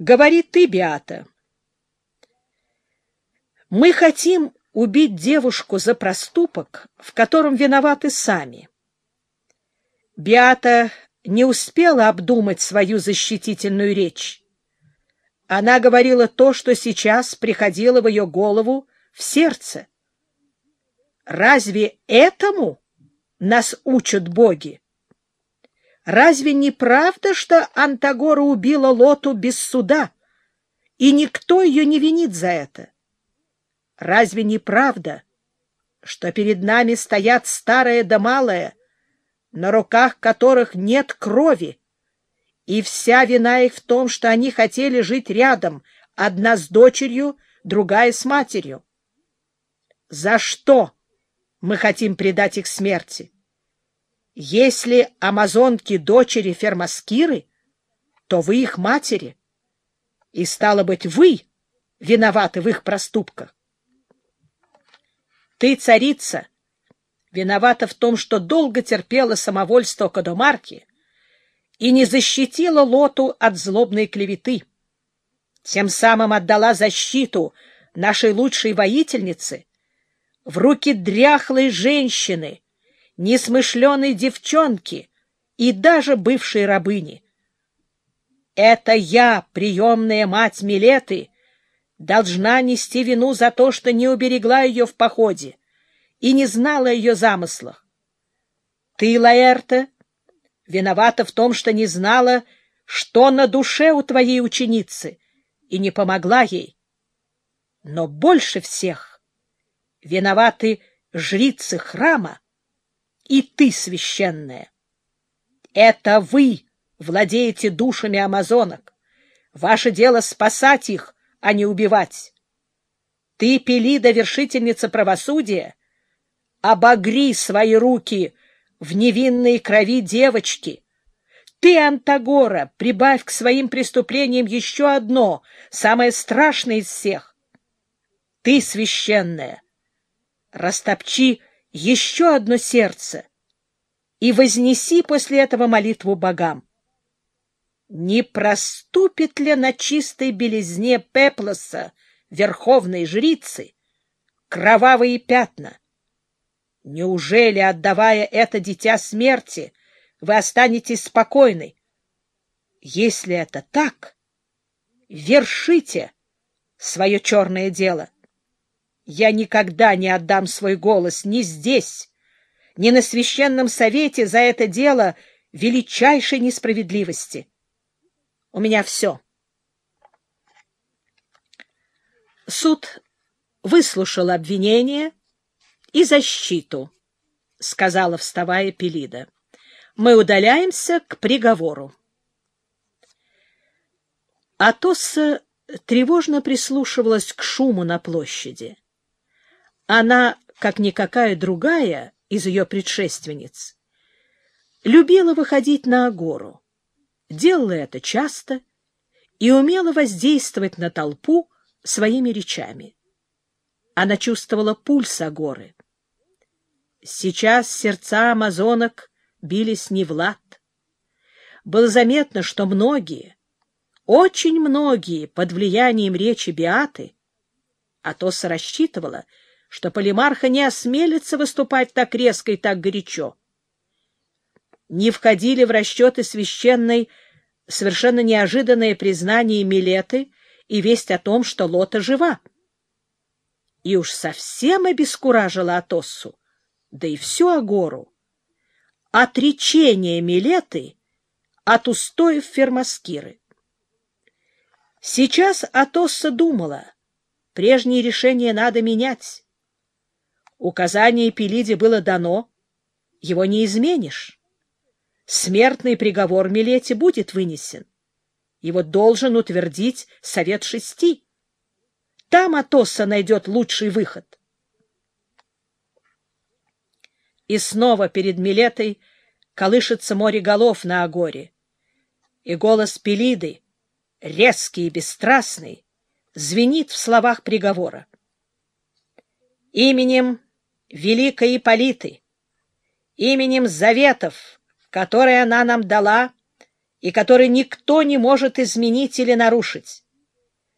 Говори ты, Биата. Мы хотим убить девушку за проступок, в котором виноваты сами. Биата не успела обдумать свою защитительную речь. Она говорила то, что сейчас приходило в ее голову, в сердце. Разве этому нас учат боги? Разве не правда, что Антагора убила Лоту без суда, и никто ее не винит за это? Разве не правда, что перед нами стоят старое да малое, на руках которых нет крови, и вся вина их в том, что они хотели жить рядом, одна с дочерью, другая с матерью? За что мы хотим предать их смерти? Если амазонки дочери Фермаскиры, то вы их матери, и, стало быть, вы виноваты в их проступках. Ты, царица, виновата в том, что долго терпела самовольство Кадомарки и не защитила Лоту от злобной клеветы. Тем самым отдала защиту нашей лучшей воительнице в руки дряхлой женщины, несмышленой девчонки и даже бывшей рабыни. Это я, приемная мать Милеты, должна нести вину за то, что не уберегла ее в походе и не знала о ее замыслах. Ты, Лаэрта, виновата в том, что не знала, что на душе у твоей ученицы, и не помогла ей. Но больше всех виноваты жрицы храма и ты, священная. Это вы владеете душами амазонок. Ваше дело спасать их, а не убивать. Ты, Пелида, вершительница правосудия, обогри свои руки в невинной крови девочки. Ты, Антагора, прибавь к своим преступлениям еще одно, самое страшное из всех. Ты, священная, растопчи еще одно сердце и вознеси после этого молитву богам не проступит ли на чистой белизне Пеплоса, верховной жрицы, кровавые пятна? Неужели, отдавая это дитя смерти, вы останетесь спокойны? Если это так, вершите свое черное дело. Я никогда не отдам свой голос ни здесь, ни на священном совете за это дело величайшей несправедливости. У меня все. Суд выслушал обвинение и защиту, — сказала, вставая Пелида. Мы удаляемся к приговору. Атосса тревожно прислушивалась к шуму на площади. Она, как никакая другая из ее предшественниц, любила выходить на агору делала это часто и умела воздействовать на толпу своими речами. Она чувствовала пульс Агоры. Сейчас сердца амазонок бились не в лад. Было заметно, что многие, очень многие под влиянием речи Биаты, а Тоса рассчитывала, что Полимарха не осмелится выступать так резко и так горячо, не входили в расчеты священной совершенно неожиданное признание Милеты и весть о том, что Лота жива. И уж совсем обескуражила Атоссу, да и всю Агору. Отречение Милеты от устоев Фермаскиры. Сейчас Атосса думала, прежние решения надо менять. Указание Пелиде было дано, его не изменишь смертный приговор Милете будет вынесен. Его должен утвердить Совет Шести. Там Атосса найдет лучший выход. И снова перед Милетой колышется море голов на Агоре, и голос Пелиды, резкий и бесстрастный, звенит в словах приговора. Именем Великой Иполиты, именем Заветов, которые она нам дала, и который никто не может изменить или нарушить.